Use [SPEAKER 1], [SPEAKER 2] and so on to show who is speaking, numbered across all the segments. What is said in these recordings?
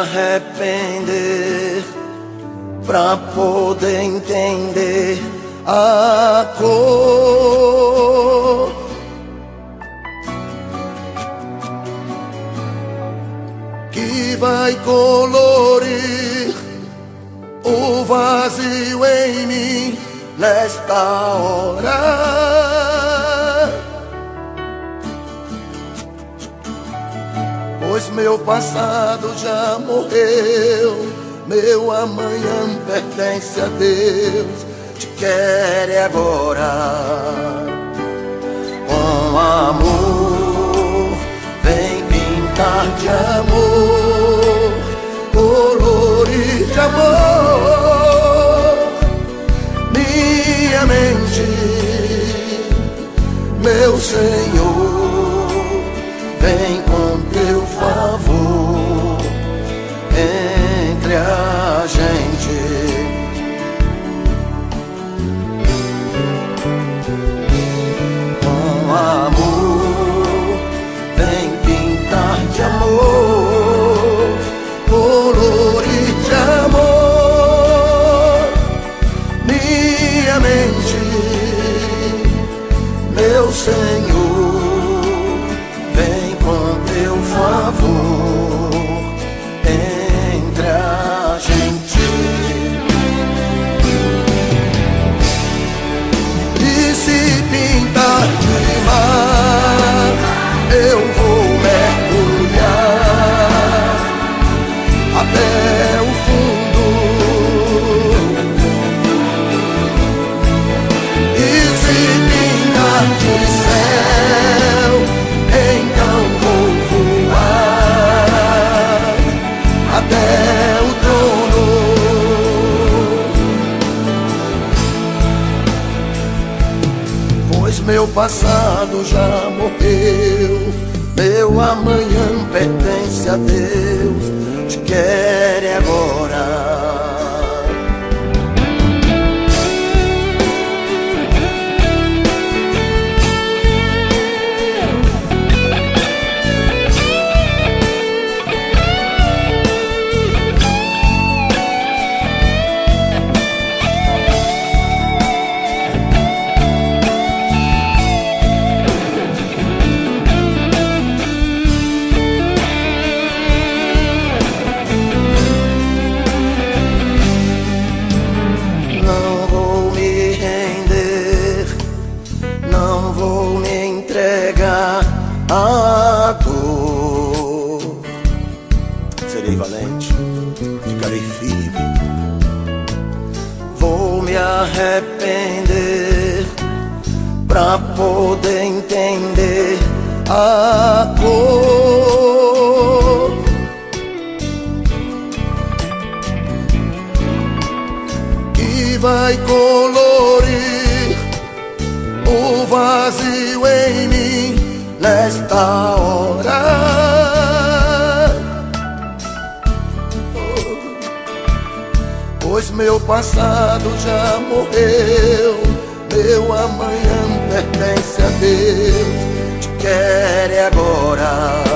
[SPEAKER 1] arrepender pra poder entender a cor. Que vai colorir o vazio em mim nesta hora. Pois meu passado já morreu, meu amanhã pertence a Deus, te quer agora. Com amor, vem pintar de amor, colorir de amor, minha mente, meu Senhor, vem Com Pois meu passado já morreu, meu amanhã pertence a Deus, te quer agora. Vou me entregar à dor. Serei valente, ficarei firme. Vou me arrepender pra poder entender a cor. que vai colorir vazio em mim nesta hora. Pois meu passado já morreu, meu amanhã pertence a Deus, te quer agora.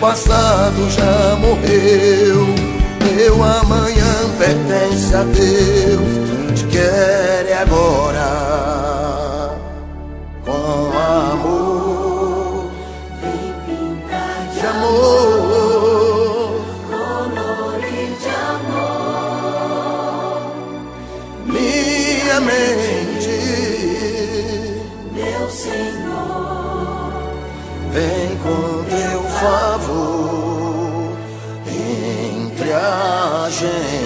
[SPEAKER 1] passado já morreu. Meu amanhã pertence a Deus, te quer agora. Com amor,
[SPEAKER 2] vem pintar de
[SPEAKER 1] amor,
[SPEAKER 2] colorir de amor.
[SPEAKER 1] Minha mente, meu Senhor. Raja